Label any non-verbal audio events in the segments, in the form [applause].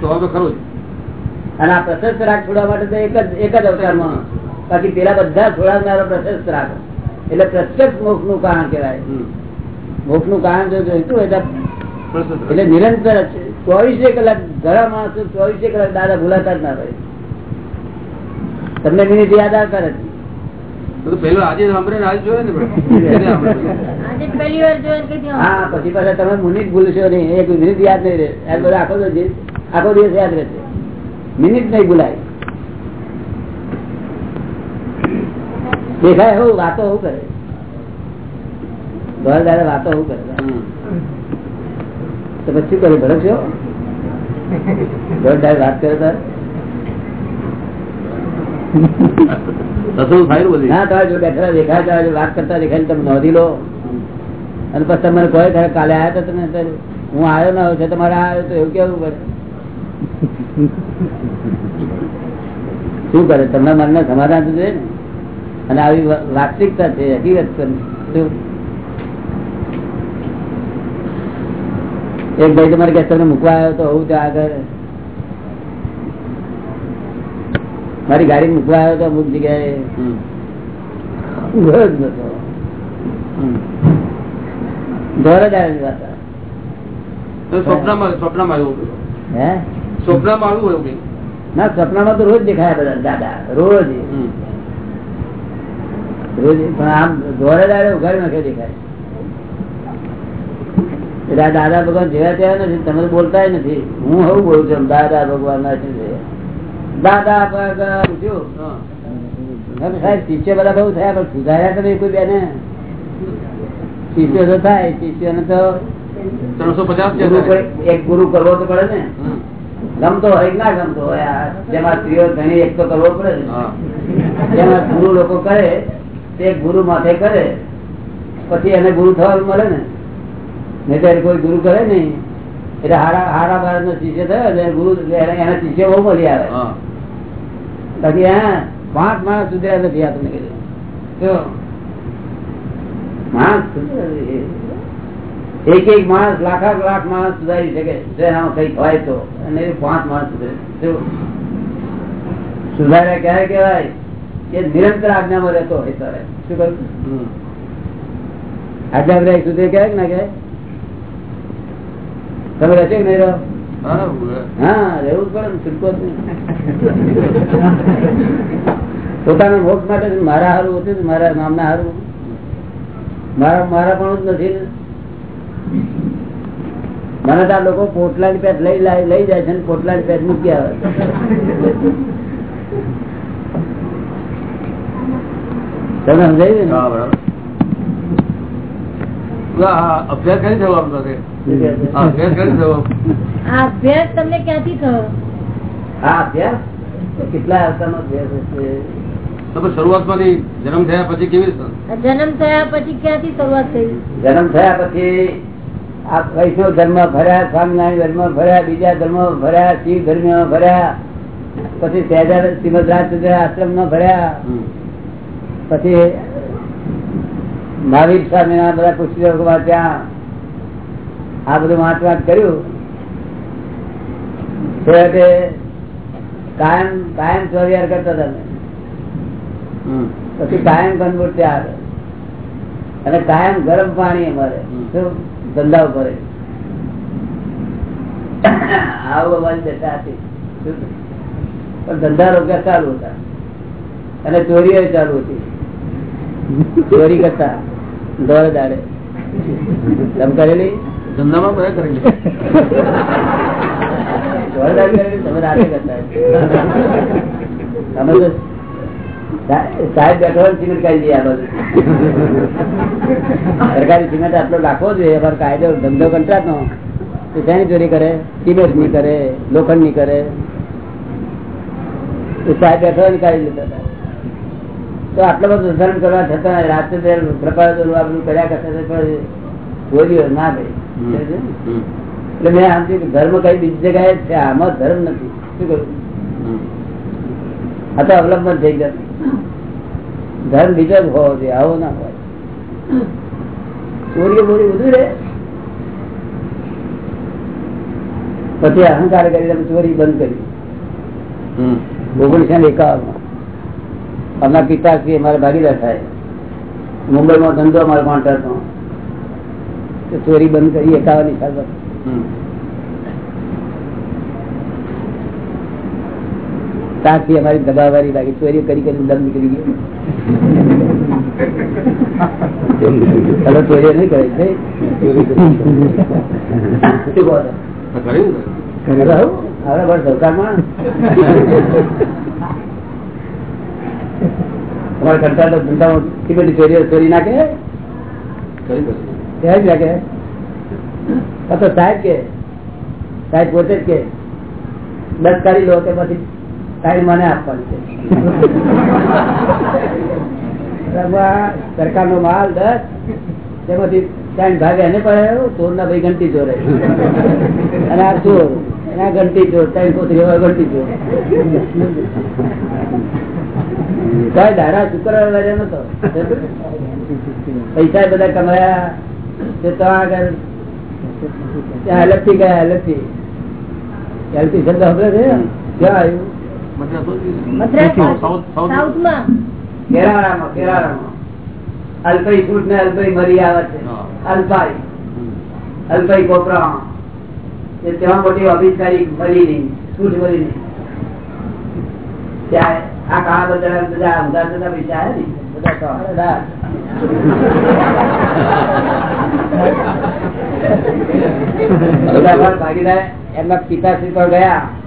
સ્વભાવ તો ખરો જ. અને આ પ્રશસ્ત રાગ છોડવા માટે તો એક જ એક જ અવતારમાં. બાકી પેલા બધા છોડાવનારો પ્રશસ્ત રાગ. એટલે પ્રત્યક્ષ મોક્ષનું કારણ કહેવાય. મોક્ષનું કારણ જો જોઈતું તો. એટલે નિરંતર ચોવીસે કલાક ઘણા માણસો ચોવીસે કલાક દાદા ભૂલાતા જ ના હોય. તમને મિનિટ યાદ આવતા નથી. પેલો આજે સાંભળે ને પણ. [laughs] હા પછી પાછા તમે મુનિટ ભૂલશો નહીં એક મિનિટ યાદ નહીં રહે. આખો દિવસ આખો દિવસ યાદ રહેશે. મિનિટ નહીં ભૂલાય. દેખાય હું વાતો એવું કરે. ઘર દાદા વાતો એવું કરે. તો પછી શું કરે? ભરકશો ઘર દાદા વાત કરે તાર? વાત કરતા દેખાય તમે નોંધી લો. અને પછી તમારે કોઈ ખરે કાલે આવ્યા હતા તમે હું આવ્યો ના હોય તમારે આવ્યો તો એવું કેવું પડે? શું કરે? તમને મનને સમાધાન જોઈએ ને. અને આવી વાસ્તવિકતા છે હકીકત એક ભાઈ તમારે કે તમને મૂકવા આવ્યો તો હું ત્યાં આગળ મારી ગાડી મૂકવા આવ્યો તો અમુક જગ્યાએ. ઘર જ નતો. ઘર જ આવ્યો સ્વપ્નમાં સ્વપ્નમાં આવ્યું. હે? સ્વપ્નમાં આવ્યું એવું ના સપનામાં તો રોજ દેખાયા બધા દાદા રોજ. રોજ પણ આમ દોરે દાડે ઉઘાડી નાખે દેખાય. એટલે દાદા ભગવાન જેવા તેવા નથી તમે બોલતા નથી. હું હું બોલું છું દાદા ભગવાન ના છે દાદા ભગવાન સાહેબ શિષ્ય બધા બહુ થયા પણ સુધાર્યા તમે કોઈ બેને? શિષ્ય તો થાય શિષ્યને તો ત્રણસો પચાસ એક ગુરુ કરવો તો પડે ને. ગમતો હોય ના ગમતો હોય જેમાં સ્ત્રીઓ ઘણી એક તો કરવો પડે જેમાં ગુરુ લોકો કરે તે ગુરુ માથે કરે પછી એને ગુરુ થવાનું મળે ને. નહીં ત્યારે કોઈ ગુરુ કરે નહીં. એટલે હારા હારા ભારત નો શિષ્ય થયો એટલે ગુરુ એને- શિષ્ય બહુ મળી આવે. બાકી હા પાંચ માણસ સુધર્યા નથી આ તમને કીધું માણસ સુધરે છે. એક એક માણસ લાખા લાખ માણસ સુધારી શકે. કંઈક હોય તો. અને પાંચ માણસ સુધરે. સુધાર્યા ક્યારે કેવાય કે નિરંતર આજ્ઞામાં રહેતો હોય તારે શું કરું આજ્ઞા રહે સુધરે કહેવાય ના કહેવાય? તમે રહેશે કે નહીં રહો? હા, હા રહેવું પડે ને છૂટકો જ નહીં. પોતાના મોક્ષ માટે મારા હારું હતું મારા નામના હારું મારા મારા પણ જ નથી. મને તો આ લોકો પોટલાની પેટ લઈ લઈ જાય છે ને પોટલાની પેટ મૂકી આવે તમે. હા, અભ્યાસ કરી થયો આમ સાથે. અભ્યાસ કરી થયો? અભ્યાસ તમને ક્યાંથી થયો? હા અભ્યાસ? કેટલા અવતારનો અભ્યાસ હશે? તમે શરૂઆતમાંથી જન્મ થયા પછી કેવી રીતે જન્મ થયા પછી ક્યાંથી શરૂઆત થઈ? જન્મ થયા પછી આ વૈષ્ણવ ધર્મ ભર્યા સ્વામિનારાયણ ધર્મ ભર્યા બીજા ધર્મ ભર્યા શિવ ધર્મ ભર્યા પછી શ્રીમદ રાજચંદ્ર આશ્રમમાં ભર્યા. પછી મહાવીર સ્વામી ના બધા પુસ્તકો ત્યાં આ બધું વાંચ વાંચ કર્યું છેવટે કાયમ કાયમ ચોરિયાર કરતા તમે પછી કાયમ કન્વર્ટ આવે. અને કાયમ ગરમ પાણી અમારે. શું? ધંધા ઉપર આવું હતી પણ ધંધા રોક્યા ચાલુ હતા. અને ચોરી ચાલુ હતી. ચોરી કરતા. દોડ દાડે. તમે કરેલી ધંધામાં બધા કરેલી દાડે કરેલી તમે રાતે કરતા. અમે તો સાહેબ બેઠો સિમેન્ટ કાઢી દઈએ આ સરકારી સિમેન્ટ આટલો રાખવો જોઈએ અમારો કાયદો ધંધો કંટ્રાટ નો તો તેની ચોરી કરે? સિમેન્ટની કરે લોખંડની કરે. સાહેબ બેઠો કાઢી લેતા તો આટલો બધો ધર્મ કરવા છતાં રાત્રે પ્રપાદ આ કર્યા કરતા બોલ્યો ના. હમ. એટલે મેં આમ ધર્મ કઈ બીજી જગ્યાએ છે આમાં ધર્મ નથી. શું કહ્યું? હા આ તો અવલંબન થઈ જતું ધર્મ બીજો જ હોવો જોઈએ આવો ના હોય. ચોરી બોરી બધું રે પછી અહંકાર કરી તમે ચોરી બંધ કરી. ઓગણીસો ને એકાવન અમારા પિતાશ્રી અમારા ભાગીદાર થાય. મુંબઈમાં ધંધો અમારો કોન્ટ્રાક્ટ ચોરી બંધ કરી એકાવનની સાલ હમ. ત્યાંથી અમારી દબાવારી લાગી ચોરી કરી કરી દમ નીકળી ગયો હવે ચોરી નહીં કરે છે શું કહો છો? તો કર્યું ને? રહું? હવે બસ સરકારમાં અમારે કરતા તો ધંધામાં કેટલી બધી ચોરીઓ ચોરી નાખે કર્યું કર્યું. ત્યાં જ નાખે આ તો સાહેબ કે સાહેબ પોતે જ કે દસ કરી લો કે પછી સાહેબ મને આપવાની છે. સરકાર નો માલ, દસ, તેમાંથી ત્રણ ભાગે એને પડે ચોર ના ભાઈ ઘંટી ચોરે. અને આ ચોર એના ઘંટી ચોર, ત્રણ કોતરી ઘંટી ચોર. કઈ દાડા શુક્રવારે નતો. પૈસા બધા કમાયા. તે તો આગળ ત્યાં અલગથી ગયા અલગથી અલગથી શબ્દ ખબર છે? ક્યાં આવ્યું? અલ્પાઈ ફૂટ ને અલ્પાઈ મરી આવે છે. અલ્પાઈ. અલ્પાઈ કોપરા તેમાં મોટી અભિષકારી મળી નહીં. છૂટ મળી નહીં. ત્યાં આ કાળા બધા બધા અમદાવાદ બધા પૈસા આવે ને બધા [laughs] ભાગીદાર એમના પિતાશ્રી પર ગયા.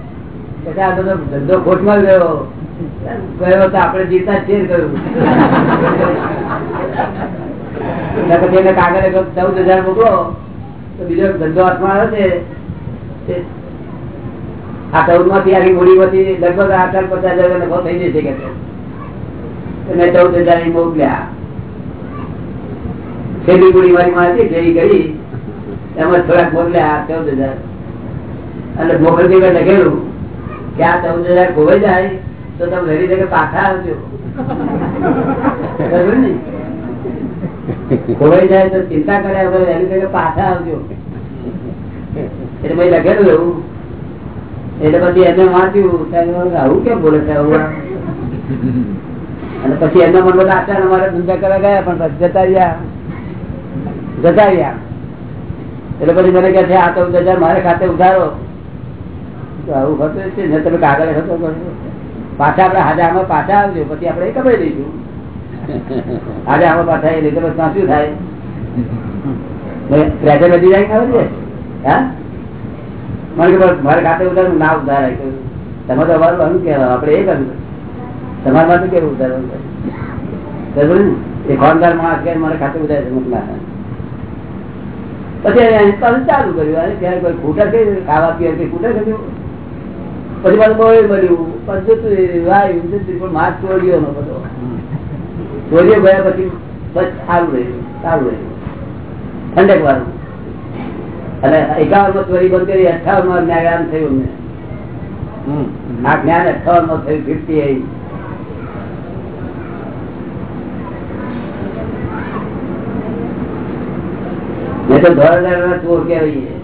પછી આ બધો ધંધો ખોટમાં ગયો ગયો તો આપણે જીતા છીએ ગયું કાગળે ચૌદ હજાર મોકલો તો બીજો ધંધો હાથમાં આવ્યો છે. આ ચૌદમાંથી આખી મૂડી માંથી લગભગ આઠ પચાસ હજાર નફો થઈ જશે કે મેં ચૌદ હજારની મોકલ્યા. છેલ્લી મૂડી મારી મારી ફેરી કરી, એમાં થોડાક મોકલ્યા ચૌદ હજાર. અને મોકલતી લખેલું આ ચૌદ હજાર ખોવાઈ જાય, તો તમે વહેલી તકે પાછા આવજો? ખોવાઈ જાય તો ચિંતા કર્યા વગર એની તકે પાછા આવજો. એટલે મેં લખેલું એવું. એટલે પછી એને વાંચ્યું આવું કેમ બોલે છે અને પછી એમના બધા આચાર અમારે ધંધા કરવા ગયા, પણ જતા રહ્યા. જતા રહ્યા. એટલે પછી મને કહે છે, આ તો હજાર મારે ખાતે ઉધારો આવું હતું છે, ને તમે કાગળ હતો. પાછા આપડે હાજે આમાં પાછા આવજો, પછી આપણે કમાઈ દઈશું આજે આમાં પાછા એ રીતે પછી શું થાય? પ્રેઝર વધી જાય ખબર છે? હા? મને કે મારે ખાતે ઉધાર ના ઉધાર. તમે તો અમારું આનું કહેવાય આપણે એ કર્યું તમારે માટે કેવું ઉધાર બરોબર ને? એ ખોનદાર માણસ કે મારે ખાતે ઉધાર છે, મોકલા. પછી ચાલુ કર્યું, અને ત્યારે કોઈ ખૂટા છે, ખાવા પીવા કઈ ખોટા કર્યું પછી પાછું બહુ મળ્યું. પછી જતું વાયું, જતું પણ માસ ચોરીઓ નો બધો. ચોરીઓ ગયા પછી બસ સારું રહ્યું સારું રહ્યું. ઠંડક વાળું. અને એકાવનમાં ચોરી બંધ કરી અઠાવનમાં જ્ઞાન થયું અમને. આ જ્ઞાન અઠાવનમાં થયું ફિફ્ટી એટ મેં તો ના ચોર કહેવાય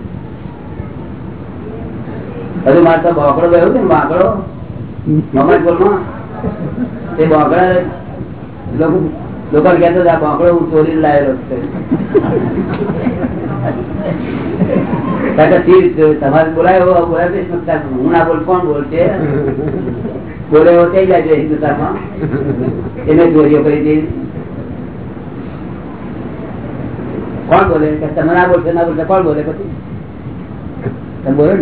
હજુ મારે બોકડો ગયો ને બાકડો? મમદપુરમાં તે બોકડા લોકો કહેતો હતા, આ બોકડો હું ચોરી લાવેલો તમારે બોલાયો તો હું ના બોલ કોણ બોલશે? બોલે એવો થઈ જાય છે હિન્દુસ્તાનમાં એને ચોરીઓ કરી હતી કોણ બોલે? તમે ના બોલશે ના બોલશે કોણ બોલે પછી? બોલે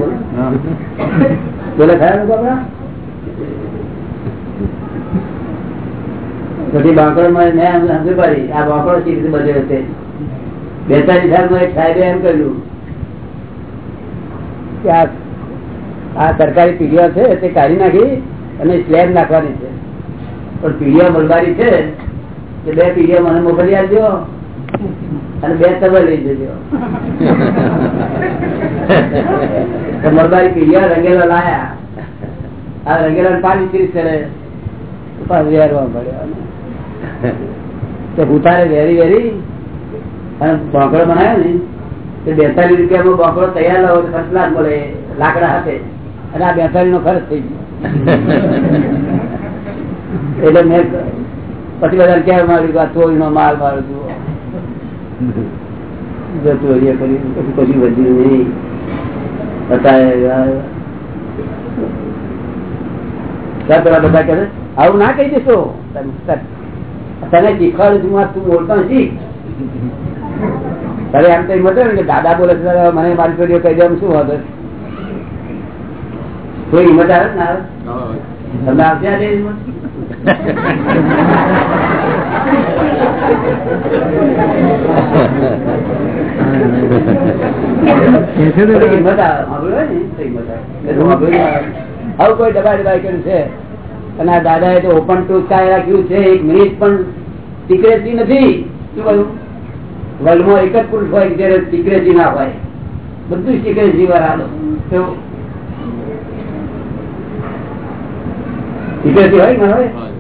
બોલે ખરા લોકો આપણા? પછી બાંકડો માં મેં પાડી આ બાંકડો રીતે બધે હશે? બેતાલીસ સાલમાં એક સાહેબે એમ કહ્યું કે આ સરકારી પીડીઓ છે તે કાઢી નાખી અને સ્લેબ નાખવાની છે. પણ પીડીઓ મલબારી છે કે બે પીડીઓ મને મોકલી આપજો. અને બે તમે લઈ જજો. મરદારી મલબારી રંગેલા લાયા. આ રંગેલા પાણી ત્રીસ કરે વેરવા પડ્યો ઉતારે વેરી વેરી, અને બોકડો બનાવ્યો ને, તે બેતાલીસ રૂપિયામાં બોકડો તૈયાર લાવો ખર્ચ લાખ મળે, લાકડા હાથે. અને આ બેસાડી નો ખર્ચ થઈ ગયો. એટલે મેં પછી બધા ક્યાં માર્યું આ ચોરી નો માલ મારું છું જતું રહ્યા કરી પછી કશું વધ્યું નહીં બતાવે બધા કહે આવું ના કહી દેશો. તને શીખવાડું છું તું બોલતો શીખ તારે એમ એમ ને કે દાદા બોલે છે મને મારી છોડીઓ કહી દે શું હતું કોઈ હિંમત આવે ને આવે? તમને આવશે આજે [laughs] કોઈ દબાઈ દબાઈ કર્યું છે? અને આ દાદા એ તો ઓપન ટુ સ્કાય રાખ્યું છે? એક મિનિટ પણ સિક્રેસી નથી. શું કહ્યું? વર્લ્ડમાં એક જ પુરુષ હોય જયારે સિક્રેસી ના હોય? બધું સિક્રેસી વાળા સિક્રેસી હોય ને હવે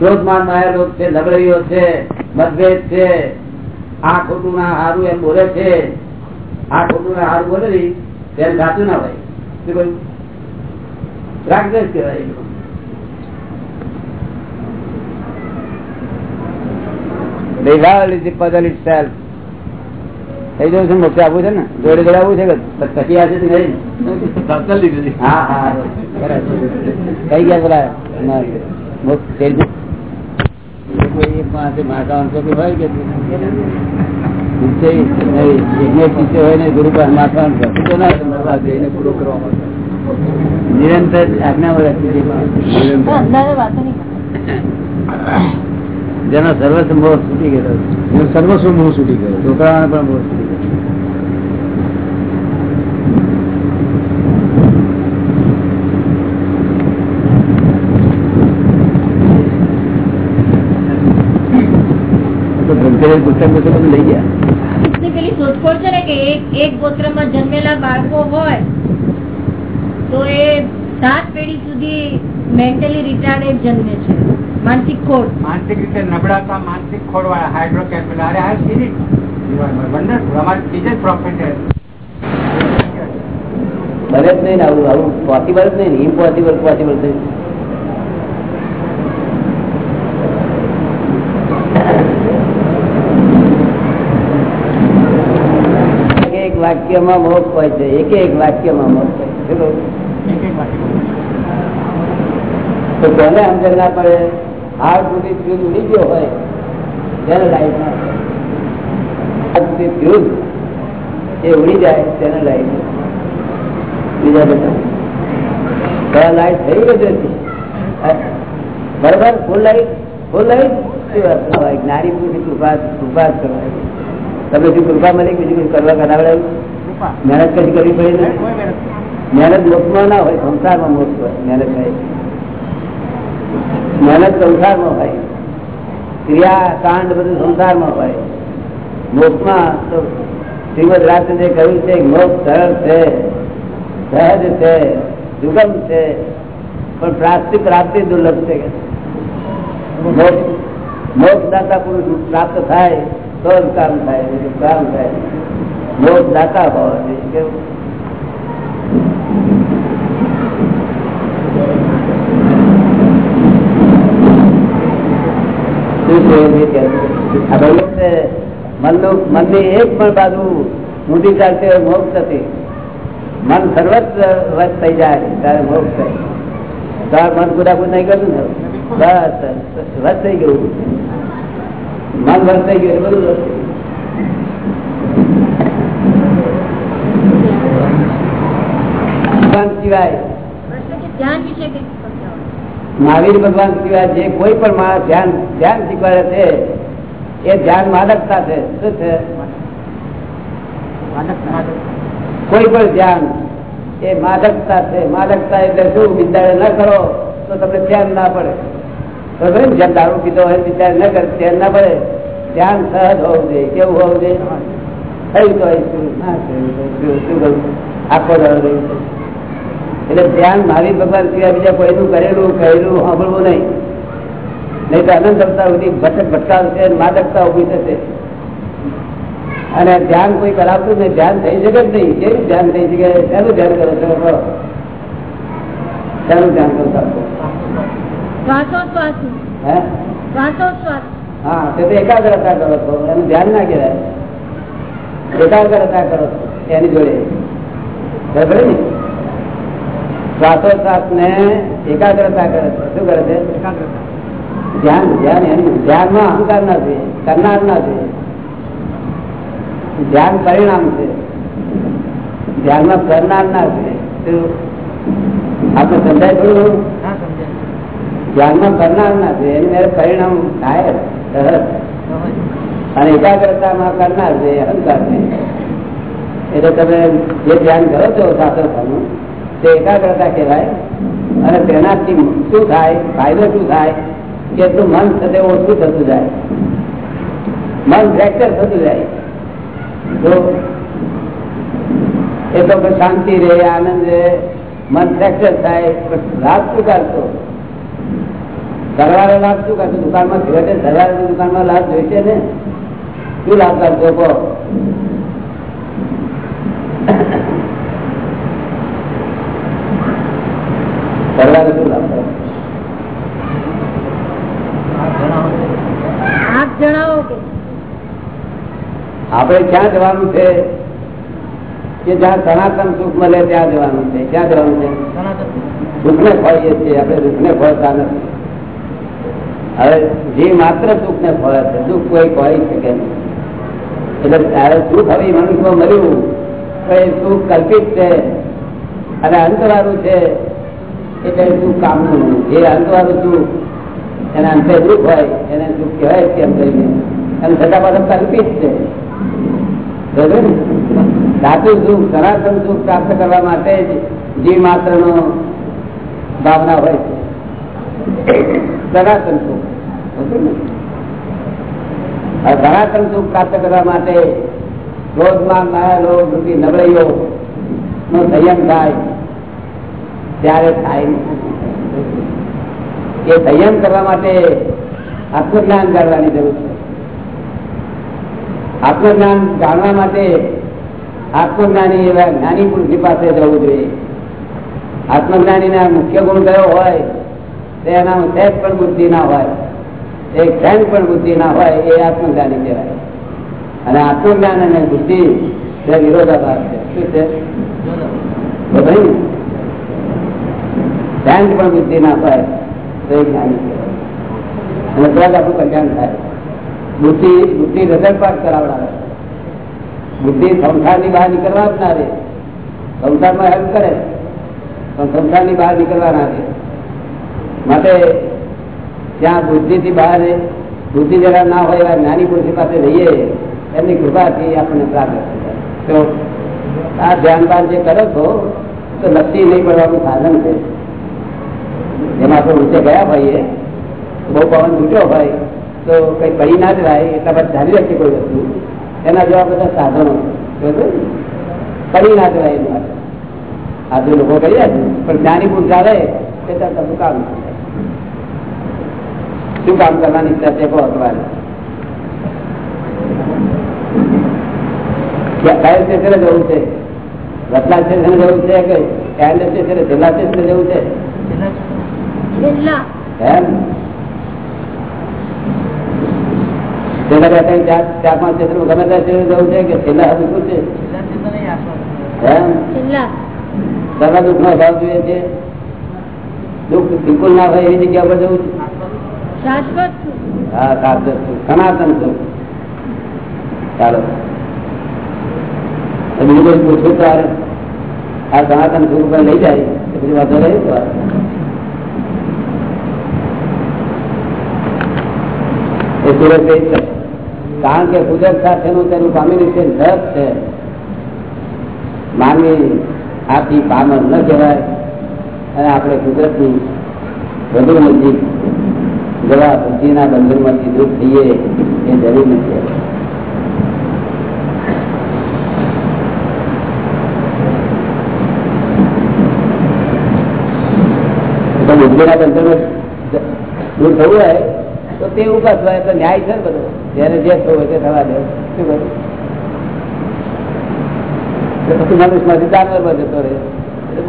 ક્રોધમાન માયા લોક છે લગડીઓ છે મતભેદ છે. આ ખોટું ના હારું એમ બોલે છે. આ ખોટું ના હારું બોલે તેમ સાચું ના હોય. શું કહ્યું? રાગદ્વેષ કહેવાય એ. The the puzzle itself. થઈ જવું છે ને મોક્ષ આપવું છે ને? જોડે જોડે છે કે પછી આવશે નહીં? હા હા બરાબર. કઈ ગયા પેલા ના, મોક્ષ થઈ ગયું. કોઈ એક પાસે માતા અંશો હોય કે જેનો સર્વસ્વ મોહ છૂટી ગયેલો છે. છૂટી ગયો છોકરાઓને પણ બહુ છૂટી ગયો પુસ્તક પુસ્તક બધું લઈ ગયા. પેલી શોધખોળ છે ને કે એક એક ગોત્રમાં જન્મેલા બાળકો હોય તો એ સાત પેઢી સુધી મેન્ટલી રિટાર્ડેડ જન્મે છે. માનસિક ખોટ માનસિક રીતે નબળા હતા માનસિક હાઇડ્રોકેફિલ અરે આ સીધી વંડરફુલ અમારી ટીચર પ્રોફેસર બને જ નહીં આવું આવું પોસિબલ જ નહીં ઇમ્પોસિબલ પોસિબલ થઈ એક એક વાક્યમાં મોક્ષ હોય છે. એક એક વાક્યમાં મોક્ષ હોય છે. તો કોને અંદર ના પડે. હાર સુધી ફ્યુઝ ઉડી ગયો હોય તેને લાઈફમાં હાર સુધી ફ્યુઝ એ ઉડી જાય તેને લાઈફ બીજા બધા. કયા લાઈટ થઈ ગઈ હતી બરોબર? ફૂલ લાઈટ ફૂલ લાઈટ શું વાત હોય જ્ઞાની પુરુષની કૃપા કૃપા કરવાની તમે શું કૃપા મળી બીજું કઈ કરવા કરાવડે મહેનત કઈ કરવી પડે ને? મહેનત મોક્ષમાં ના હોય સંસારમાં મોક્ષ હોય મહેનત થાય મહેનત સંસારમાં હોય. ક્રિયા કાંડ બધું સંસારમાં હોય. મોક્ષમાં તો શ્રીમદ રાજચંદ્રે કહ્યું છે મોક્ષ સરળ છે સહજ છે સુગમ છે પણ પ્રાપ્તિ પ્રાપ્તિ દુર્લભ છે મોક્ષ મોક્ષ દાતા પુરુષ પ્રાપ્ત થાય તો જ કામ થાય કામ થાય. મોક્ષ દાતા હોવા જોઈએ કેવું? મનનું એક પણ બાજુ મોટી ચાલતી હોય, મોક્ષ નથી. મન સર્વત્ર વશ થઈ જાય, ત્યારે મોક્ષ થાય. તાર મન કુદાકુદ નહીં કર્યું ને? બસ, વશ થઈ ગયું. મન વશ થઈ ગયું બધું ભગવાન સિવાય સમજાવો. મહાવીર ભગવાન સિવાય જે કોઈ પણ માણસ ધ્યાન ધ્યાન શીખવાડે છે એ ધ્યાન માદકતા છે. શું છે? કોઈ પણ ધ્યાન એ માદકતા છે. માદકતા એટલે શું? વિદ્યાલય ન કરો તો તમને ધ્યાન ના પડે? જેમ દારૂ પીતો હોય વિચાર ન કરે ધ્યાન ના પડે. ધ્યાન સહજ હોવું જોઈએ. કેવું હોવું જોઈએ? થયું તો શું? આખો એટલે ધ્યાન મહાવીર ભગવાન સિવાય બીજા કોઈનું કરેલું, કહેલું, સાંભળવું નહીં. નહીં તો અનંત અવતાર સુધી ભટક ભટકાવશે માદકતા ઊભી થશે. અને ધ્યાન કોઈ કરાવતું નહીં. ધ્યાન થઈ શકે જ નહીં. કેવું ધ્યાન થઈ શકે? શેનું ધ્યાન કરો છો? શેનું ધ્યાન કરો છો શ્વાસોશ્વાસ હે? શ્વાસોશ્વાસ હા તે તો એકાગ્રતા કરો છો. એનું ધ્યાન ના કહેવાય. એકાગ્રતા કરો છો એની જોડે. બરાબર ને? શ્વાસોશ્વાસ ને એકાગ્રતા કરે છે. શું કરે છે? ધ્યાન ધ્યાન એનું. ધ્યાનમાં અહંકાર ના છે કરનાર ના છે. ધ્યાન પરિણામ છે. ધ્યાનમાં કરનાર ના છે? આપણે સમજાય થોડું ધ્યાનમાં કરનાર ના છે, એનું પરિણામ થાય અને એકાગ્રતામાં કરનાર છે, અહંકાર છે. એટલે તમે જે ધ્યાન કરો છો શાસ્ત્રનું, તે એકાગ્રતા કહેવાય. અને તેનાથી શું થાય, ફાયદો શું થાય કે એટલું મન થતે ઓછું થતું જાય. મન ફ્રેક્ચર થતું જાય. તો એ તો શાંતિ રહે આનંદ રહે મન ફ્રેક્ચર થાય રાત કાઢતો સરવાળો લાભ શું કરશે? દુકાનમાં સિગરેટે સરવાળો દુકાનમાં લાભ જોઈશે ને? શું લાભ કાઢતો કહો? સરવાળો શું લાભ આપણે ક્યાં જવાનું છે? કે જ્યાં સનાતન સુખ મળે ત્યાં જવાનું છે? ક્યાં જવાનું છે? દુઃખને ખોઈએ છીએ આપણે દુઃખને ખોતા નથી. હવે જે માત્ર સુખને ફળે છે, દુઃખ કોઈ કહી શકે નહીં એટલે ત્યારે સુખ હવે મનુષ્ય મળ્યું, તો એ સુખ કલ્પિત છે અને અંતવાળું છે એટલે કઈ સુખ કામનું. જે અંતવાળું સુખ એના અંતે દુઃખ હોય, એને સુખ કહેવાય જ કેમ કરીને અને છતાં પાછું કલ્પિત છે ને? સાચું સુખ, સનાતન સુખ પ્રાપ્ત કરવા માટે જ જીવ માત્ર નો ભાવના હોય છે સનાતન સુખ. સનાતન સુખ પ્રાપ્ત કરવા માટે ક્રોધમાં માયા વૃત્તિ નબળાઈઓ નો સંયમ થાય, ત્યારે થાય એ સંયમ કરવા માટે આત્મજ્ઞાન જાણવાની જરૂર છે. આત્મજ્ઞાન જાણવા માટે આત્મજ્ઞાની એવા જ્ઞાની પુરુષની પાસે જવું જોઈએ. આત્મજ્ઞાની ના મુખ્ય ગુણ કયો હોય એના સહેજ પણ બુદ્ધિ ના હોય એક ક્ષણ પણ બુદ્ધિ ના હોય, એ આત્મજ્ઞાની કહેવાય. અને આત્મજ્ઞાન અને બુદ્ધિ તે વિરોધાભાસ છે. શું છે? પણ બુદ્ધિ ના હોય, તો એ જ્ઞાની કહેવાય. થાય. બુદ્ધિ બુદ્ધિ રજરપાટ કરાવડાવે. બુદ્ધિ સંસારની બહાર નીકળવા જ ના દે. સંસારમાં હેલ્પ કરે, પણ સંસારની બહાર નીકળવા ના દે. માટે ત્યાં બુદ્ધિથી બહાર બુદ્ધિ જરા ના હોય એવા જ્ઞાની પુરુષ પાસે રહીએ, એમની કૃપાથી આપણને પ્રાપ્ત તો આ ધ્યાન પાન જે કરો છો, તો લક્ષી નહીં પડવાનું સાધન છે. જેમાં આપણે ઊંચે ગયા હોઈએ બહુ પવન છૂટ્યો હોય, તો કઈ પડી ના જ રહે એટલા બધા ધારી રાખીએ કોઈ વસ્તુ. એના જેવા બધા સાધનો પડી ના જ રહે એના આજે લોકો કહીએ છે, પણ જ્ઞાની પુરુષ આવે તે તમને કામ જાય. શું કામ કરવાની ઈચ્છા છે? કહો તમારે ક્યાં- કયા સ્ટેશને જવું છે. રતલા સ્ટેશને જવું છે કે સ્ટેન્ડ સ્ટેશને જિલ્લા સ્ટેશને જવું જોઈએ છે. દુઃખ બિલકુલ ના હોય એવી જગ્યા પર જવું છે. સનાતન છું. ચાલો. બીજું કોઈ પૂછવું તો આ સનાતન સુખ ઉપર લઈ જાય. તો પછી રહે કારણ કે કુદરત સાથેનું તેનું કોમ્યુનિકેશન રસ છે. માનવી આથી પામર ન કહેવાય અને આપણે કુદરતની વધુ નજીક જવા બુદ્ધિના બંધનમાંથી દૂર થઈએ એ જરૂર નથી. બુદ્ધિના બંધન દૂર થવું હોય તો તે ઉપાસ હોય, તો ન્યાય છે બધો? જેને જે થવું હોય તે થવા દે. શું કરું પછી મનુષ્યમાંથી જાનવરમાં જતો એટલે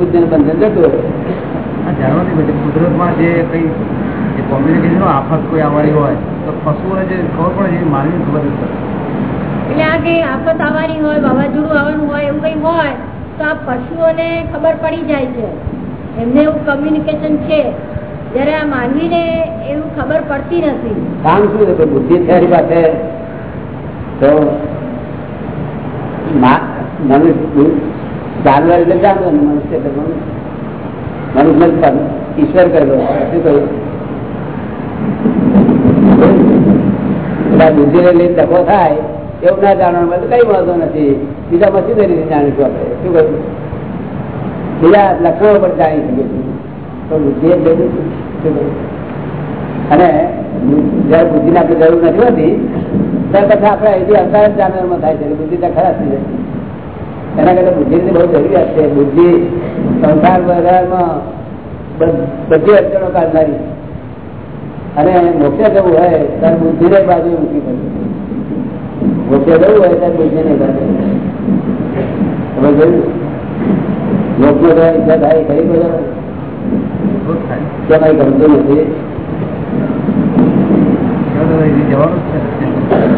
કુદરતમાં જે કઈ કોમ્યુનિકેશન આફત કોઈ આવવાની હોય તો પશુઓને જે ખબર પડે છે એ માનવીને ખબર નથી પડતી. એટલે આ કઈ આફત આવવાની હોય વાવાઝોડું આવવાનું હોય એવું કઈ હોય તો આ પશુઓને ખબર પડી જાય છે. એમને એવું કમ્યુનિકેશન છે. જ્યારે આ માનવીને એવું ખબર પડતી નથી. કામ શું છે? બુદ્ધિ એની પાસે તો મનુષ્ય જાનવર એટલે જાનવર મનુષ્ય મનુષ્ય. મનુષ્ય ઈશ્વર કરેલો શું કહ્યું બુદ્ધિ ને લઈને ડખો થાય, એવું ના જાણવાનું કઈ વાંધો નથી. બીજા મશીનરી જાણીશું આપણે. શું કહ્યું? બીજા લક્ષણો પણ જાણી શકીએ બુદ્ધિ એટલે અને જયારે બુદ્ધિ આપણે જરૂર નથી હોતી, ત્યાર પછી આપણે અહીંથી અવતાર જ જાનવરમાં થાય છે બુદ્ધિ તો ખરાબ થઈ જાય એના કરતા બુદ્ધિની બહુ જરૂરિયાત છે. બુદ્ધિ સંસાર વ્યવહારમાં બધી અડચણો કાઢનારી. અને મોક્ષે જવું હોય ત્યારે બુદ્ધિને બાજુ મૂકી પડે. મોક્ષે જવું હોય ત્યારે બુદ્ધિને બાજુ તમે જોયું? જવાની ઈચ્છા થાય ખરી બધા કેમ ગમતું નથી? અહીંથી જવાનું છે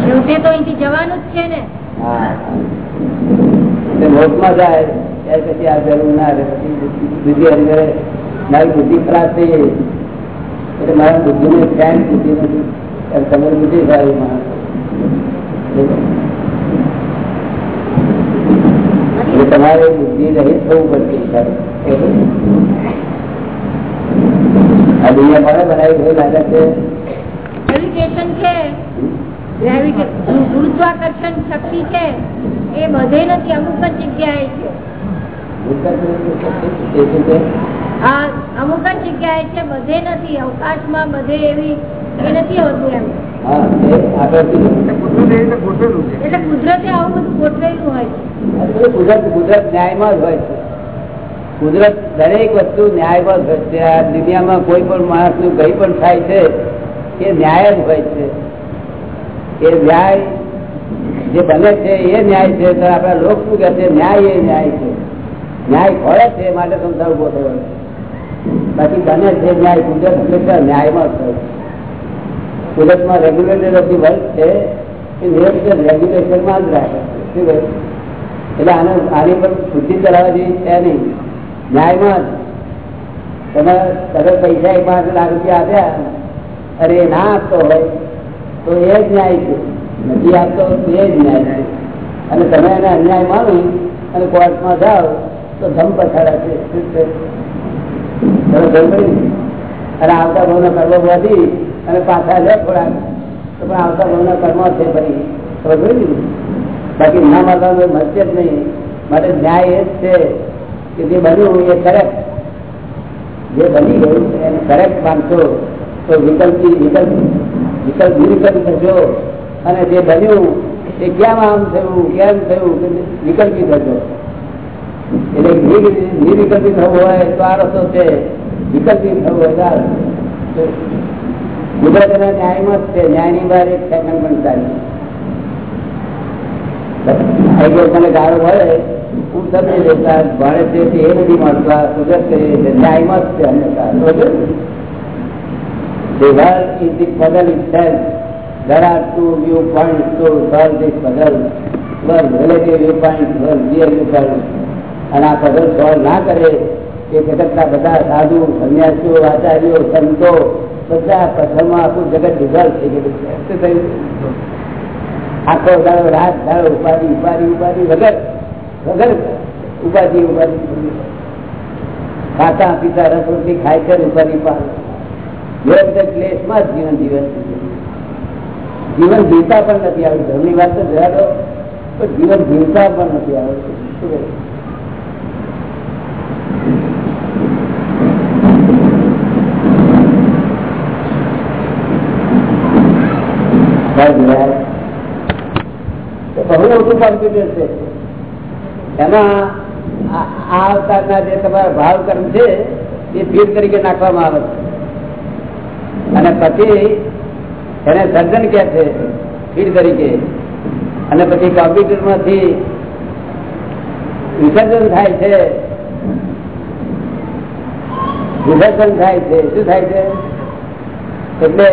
છેવટે તો અહીંથી જવાનું જ છે ને. હા. મોટમાં જાય ત્યાર પછી આ જરૂર ના રહે પછી બીજી અંદર મારી બુદ્ધિ ખરાબ થઈ ગઈ. એટલે મારા બુદ્ધિને જ્ઞાન બુદ્ધિ નથી તમે બુદ્ધિ સારી માણસ. તમારે બુદ્ધિ રહિત થવું પડશે આ દુનિયા કોને બનાવી હોય લાગે છે? ગ્રેવિટેશન છે ગુરુત્વાકર્ષણ શક્તિ છે એ બધે નથી. અમુક જ જગ્યાએ છે? અમુક જ જગ્યાએ છે બધે નથી અવકાશમાં બધે એવી એ નથી હોતું એમ. હા તે આગળ કીધું એટલે કુદરત એ રીતે ગોઠવેલું છે. એટલે કુદરતે આવું બધું ગોઠવેલું હોય છે. કુદરત કુદરત ન્યાયમાં જ હોય છે. કુદરત દરેક વસ્તુ ન્યાયમાં હોય છે. આ દુનિયામાં કોઈ પણ માણસનું કઈ પણ થાય છે એ ન્યાય જ હોય છે. એ ન્યાય જે બને છે એ ન્યાય છે. તો આપણા લોક શું કહે છે? ન્યાય એ ન્યાય છે. ન્યાય ખોળે છે માટે સંસાર ઊભો થયો છે. બાકી બને છે ન્યાય કુદરત હંમેશા ન્યાયમાં છે કુદરતમાં રેગ્યુલેટર ઓફ ધી છે, એ નિરંતર રેગ્યુલેશનમાં જ રાખે શું એટલે આને આની પર શુદ્ધિ કરાવવા જેવી છે નહીં. ન્યાયમાં જ. તમે તમે પૈસા એક પાંચ લાખ રૂપિયા આપ્યા અરે ના આપતો હોય, તો એ જ ન્યાય છે. નથી આપતો, તો એ જ ન્યાય છે. અને તમે એને અન્યાય માનો અને કોર્ટમાં જાઓ, તો ધમ પછાડા છે? ને? અને આવતા ભાવના કર્મ વધી અને પાછા લે થોડા તો પણ આવતા ભાવના કર્મ છે ફરી ખબર બાકી ના મારવાનું મળશે જ નહીં. માટે ન્યાય એ જ છે કે જે બન્યું એ કરેક્ટ જે બની ગયું એને કરેક્ટ માનશો. તો વિકલ્પી વિકલ્પ. વિકલ્પ નિર્વિકલ્પ થશો અને જે બન્યું એ કેમ આમ થયું? કેમ થયું? વિકલ્પી થશો એટલે નિર્વિકલ્પિત થવું હોય તો આ રસ્તો છે વિકલ્પિત થવું હોય તો છે. ન્યાયમાં જ છે ન્યાયની બહાર એક સેકન્ડ પણ ચાલી આઈ મને ગાળો મળે હું સમજી દેતા ભણે છે એ નથી મળતા સુગત કુદરત કરી છે ન્યાયમાં જ છે હંમેશા world is the puzzle itself. There are two viewpoints to solve this puzzle. One relative viewpoint, one real viewpoint. અને આ puzzle solve ના કરે, એ જગતના બધા સાધુ, સંન્યાસીઓ, આચાર્યો, સંતો, બધા પથ્થરમાં આખું જગત ડિઝોલ્વ થઈ ગયું થયું? આખો દાડો રાત, દાડો ઉપાધિ ઉપાધિ ઉપાધિ વગર વગર ઉપાધિ ઉપાધિ ખાતા, પીતા, રસ, રોટલી ખાય છે ઉપાધિ પાડે ક્લેશમાં જ જીવન જીવન જીવન જીવતા પણ નથી આવડતું. ઘરની વાત તો જરા પણ જીવન જીવતા પણ નથી આવડતું. શું કહે? બસ યાર. તો બહુ મોટું કોમ્પ્યુટર છે એમાં આ અવતારના જે તમારા ભાવ કર્મ છે, એ ફીડ તરીકે નાખવામાં આવે છે. અને પછી એને સર્જન કે છે ફીડ તરીકે. અને પછી કોમ્પ્યુટરમાંથી વિસર્જન થાય છે. વિસર્જન થાય છે. શું થાય છે? એટલે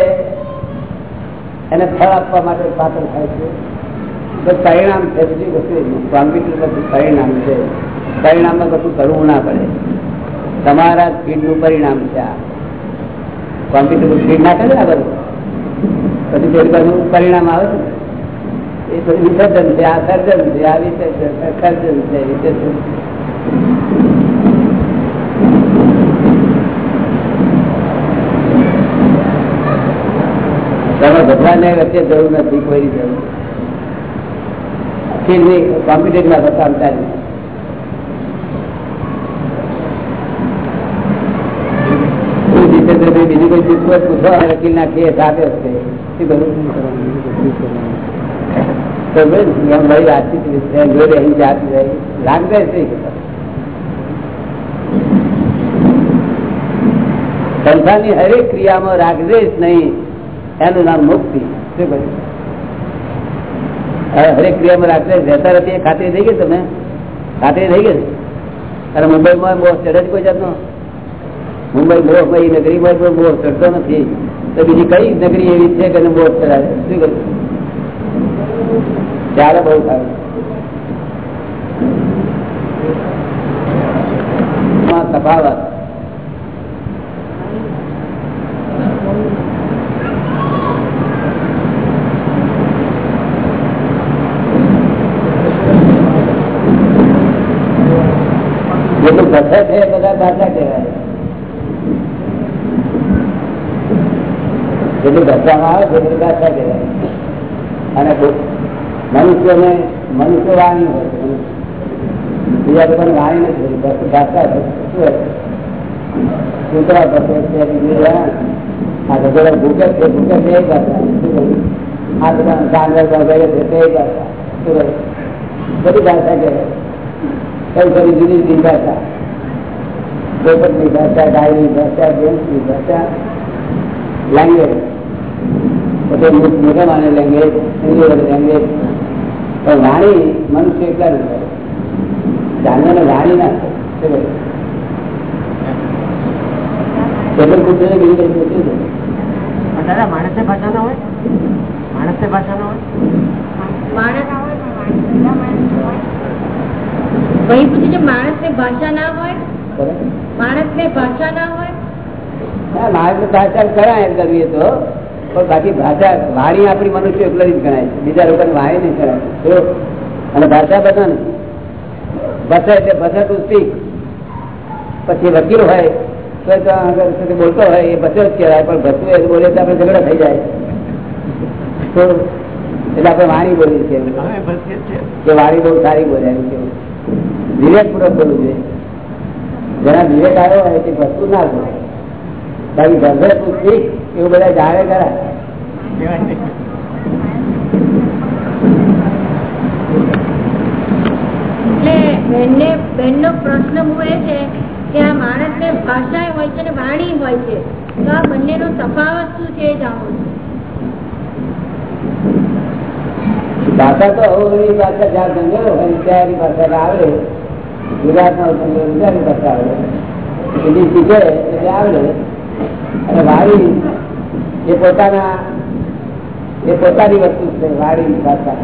એને ફળ આપવા માટે પાત્ર થાય છે. તો પરિણામ છે, બીજી વસ્તુ કોમ્પ્યુટર બધું પરિણામ છે. પરિણામમાં કશું કરવું ના પડે. તમારા સ્પીડ પરિણામ છે આ. કોમ્પ્યુટર સ્પીડ ના કરે ને બધું? પછી ફેરફારનું પરિણામ આવે છે ને? એ બધું વિસર્જન છે, આ સર્જન છે, આ વિસર્જન સર્જન છે, વિસર્જન તમે ભગવાનને વચ્ચે જરૂર નથી, કોઈ જરૂર કોમ્પ્યુટરમાં કામ ચાલે જીતેન્દ્રભાઈ બીજી કોઈ ચીજ કોઈ પૂછવા વકીલ ના કેસ આપ્યો છે શું કરું તો ભાઈ મારી વાતચીત જોડે અહીં જાત લાગશે છે સંસારની હરેક ક્રિયામાં રાગદેશ નહીં. એનું નામ મુક્તિ હરેક ક્રિયામાં રાત્રે રહેતા રહેતી ખાતરી થઈ ગઈ તમે ખાતરી થઈ ગઈ? અરે મુંબઈમાં બહુ ચડે જ કોઈ જાતનો? મુંબઈ બહુ કઈ નગરીમાં કોઈ બહુ ચડતો નથી. તો બીજી કઈ નગરી એવી છે કે બહુ ચડાવે? શું કહ્યું? ત્યારે બહુ સારું તફાવત. જેટલું ઘસે છે બધા ભાષા કહેવાય. જેટલું ઘસવામાં આવે છે એટલું કહેવાય. અને મનુષ્યને મનુષ્ય વાણી હોય છે. બીજા લોકોને વાણી નથી હોતી ભાષા કૂતરા ભસે બીજા આ. ગધેડા ભૂકે છે ભૂકે છે, એ ભાષા. આ બધા જાનવર વગેરે છે, તે ભાષા. બધી ભાષા કહેવાય. કઈ કરી જુદી જુદી ભાષા પોપટની ભાષા ગાયની ભાષા જેન્ટ્સની ભાષા લેંગ્વેજ પછી મુસલમાન લેંગ્વેજ લેંગ્વેજ પણ વાણી મનુષ્ય એટલા જાનવરને વાણી ના કેટલું પૂછે બીજું કઈ પૂછ્યું છે? દાદા માણસે ભાષા ના હોય? માણસે ભાષા ના હોય? માણસ ભાઈ પૂછ્યું છે માણસ ને ભાષા ના હોય? માણસ ને ભાષા ના હોય? માણસ ને ભાષા કરાય કરવી તો. પણ બાકી ભાષા વાણી આપણી મનુષ્ય એટલે જ ગણાય છે. બીજા લોકોને વાણી નહીં કરાય અને ભાષા બધા નથી. ભાષા એટલે ભાષા ટુ સ્પીક પછી વકીલ હોય તો બોલતો હોય એ બસો જ કહેવાય. પણ ભસવું એ બોલે તો આપણે ઝઘડા થઈ જાય. તો એટલે આપણે વાણી બોલીએ છીએ. વાણી બહુ સારી બોલાય એમ કેવું વિવેકપૂર્વક કરવું જોઈએ. જેના વિવેક આવ્યો હોય તે વસ્તુ ના બોલે બાકી ગંભીર તું શીખ એવું બધા જાણે ખરા. બેનને બેનનો પ્રશ્ન હું એ છે કે આ માણસ ને ભાષા હોય છે અને વાણી હોય છે તો આ બંનેનો તફાવત શું છે એ જાણવું ભાષા તો અવળી ભાષા જ્યાં જંગલ હોય ત્યાં ભાષા આવડે. ગુજરાતમાં જંગલ ગુજરાતી ભાષા આવડે બીજી શીખે એટલે આવડે અને વાળી એ પોતાના એ પોતાની વસ્તુ છે વાળી ભાષા.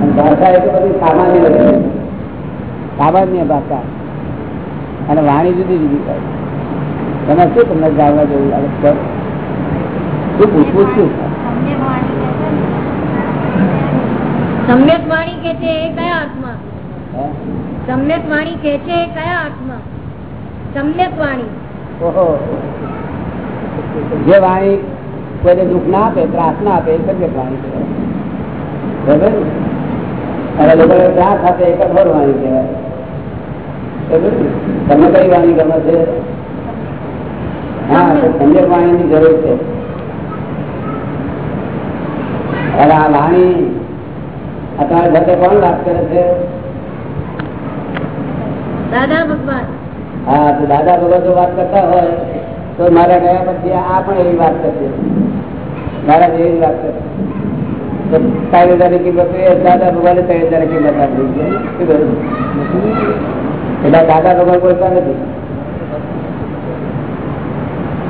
અને ભાષા એ તો બધી સામાન્ય વસ્તુ સામાન્ય ભાષા. અને વાણી જુદી જુદી થાય તમે શું તમને જાણવા જેવું લાગે છે? શું પૂછવું શું સમ્યક વાણી કે છે? એ કયા અર્થમાં? સમ્યક વાણી કે છે કયા અર્થમાં? સમ્યક વાણી. જે વાણી કોઈને દુઃખ ના આપે, ત્રાસ ના આપે, એ સમ્યક વાણી બરાબર? કઈ વાણી ગમે છે? હા સમ્યક વાણીની જરૂર છે. અને આ વાણી અત્યારે સાથે કોણ વાત કરે છે? દાદા ભગવાન. હા, તો દાદા ભગવાન જો વાત કરતા હોય, તો મારા ગયા પછી આ પણ એવી વાત કરશે. મારા જેવી વાત કરશે. ત્રણ હજારની કિંમત દાદા ભગવાને ત્રણ હજારની કિંમત આપી? એટલે દાદા ભગવાન બોલતા નથી.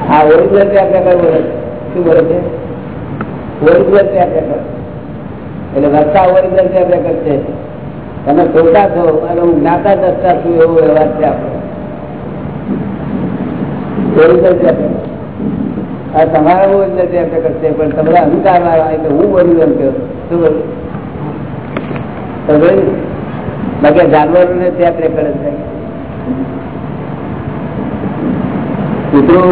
હા ઓરિજિનલ ત્યાં પ્રકાર બોલે. શું બોલે છે? ઓરિજિનલ ત્યાં પ્રકાર એટલે રસ્તા ઓરિજિનલ ત્યાં પ્રકાર છે તમે ખોટા છો અને હું જ્ઞાતા દસતા છું એવો વ્યવહાર છે આપણો. આ તમારા ઓરિજિનલ ટ્રેપ રેકર્ડ છે પણ તમારે અહંકાર વાળા એટલે હું ઓરિજિનલ કહું. શું બોલું? બાકી જાનવરોને ત્યાં જ છે કૂતરું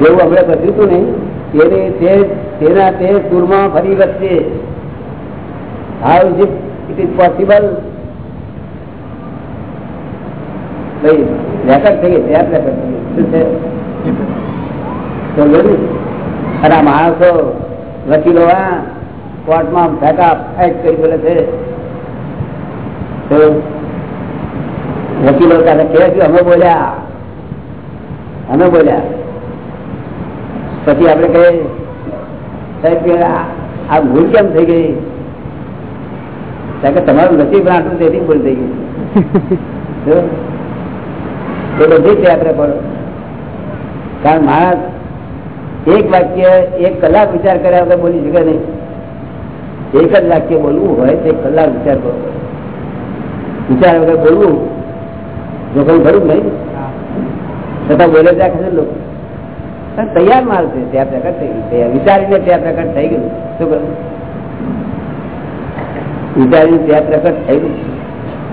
જેવું આપણે બધું હતું ને એને તેના તે સુરમાં ફરી વચ્ચે how is it is possible ભાઈ રેકર્ડ માણસો વકીલો કોર્ટમાં ફેંકા ફાઇટ કરી બોલે છે. વકીલો ત્યારે કહે છે, અમે બોલ્યા. અમે બોલ્યા. પછી આપણે કહીએ સાહેબ, આ ભૂલ કેમ થઈ ગઈ? કારણ કે તમારું નસીબ રાંટું તેથી ભૂલ થઈ ગયું એ બધી જ આપણે પડો. કારણ માણસ એક વાક્ય, એક કલાક વિચાર કર્યા વગર બોલી શકે નહીં. એક જ વાક્ય બોલવું હોય તો એક કલાક વિચાર કરો. વિચાર વગર બોલવું જો કઈ ખરું નહીં? છતાં બોલે ત્યાં ખસે લોકો. તૈયાર માલ છે ત્યાં પ્રકટ થઈ ગયું. વિચારીને ત્યાં પ્રકટ થઈ ગયું. શું કરું વિચારીને ત્યાં પ્રગટ થઈ ગયું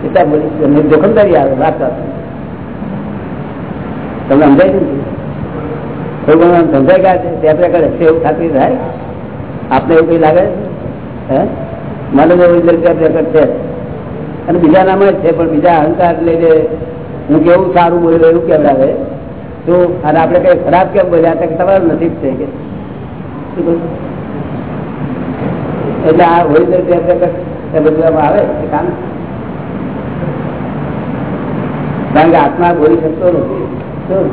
એટલા બોલી જોખમદારી આવે વાત તમે સમજાય થોડું ઘણું સમજાય ગયા છે ત્યાં પ્રકટ હશે એવું ખાતરી થાય. આપને એવું કઈ લાગે? હે? મને તો ઓરિજિનલ ત્યાં પ્રકટ છે. અને બીજા નામ જ છે, પણ બીજા અહંકાર લઈને હું કેવું સારું બોલ્યો એવું કેવડાવે તો અને આપણે કઈ ખરાબ કેમ બોલ્યા? તો તમારું નસીબ છે કે? એટલે આ હોય તો ત્યાં રેકર્ડ કારણ કે આત્મા બોલી શકતો નથી. શું?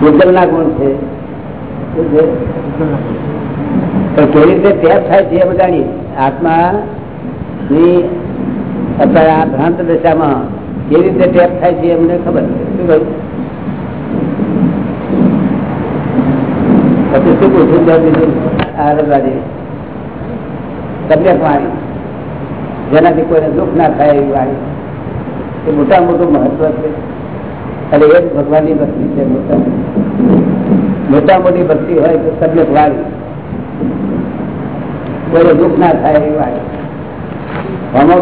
ભૂગલના ગુણ છે. કેવી રીતે ટેપ થાય છે એ જાણીએ આત્મા ની અત્યારે આ ભ્રાંત દશામાં કેવી રીતે ટેપ થાય છે એમને ખબર છે. શું કહ્યું? પછી શું પૂછ્યું તબિયત વાણી જેનાથી કોઈને દુઃખ ના થાય એવી વાણી એ મોટા મોટું મહત્વ છે. અને એ જ ભગવાનની ભક્તિ છે મોટા મોટા મોટી ભક્તિ હોય તો તબિયત વાળી. કોઈને દુઃખ ના થાય એવી વાણી અમો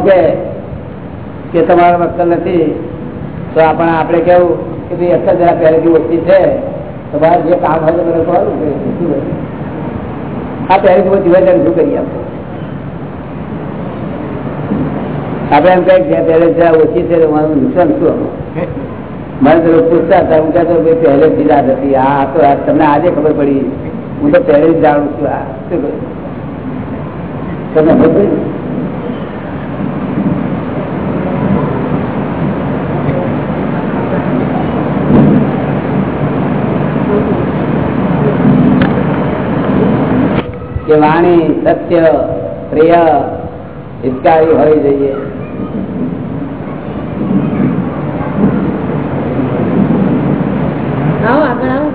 કે તમારા વક્તર નથી, તો આપણે આપણે કેવું કે ભાઈ અસર જરા પહેલેથી ઓછી છે, તો બહાર જે કામ હોય તો મને કહો આ પહેલેથી ઓછી હોય શું કરી આપણે? આપણે એમ કઈ પહેલે ઓછી છે મારું નુકસાન શું મને તો પૂછતા હતા, હું કહેતો, ભાઈ પહેલેથી જ હતી આ તો તમને આજે ખબર પડી. હું તો પહેલે જ જાણું છું. આ શું તમને ખબર કે વાણી, સત્ય, પ્રિય, હિતકારી હોવી જોઈએ આવો આગળ આવો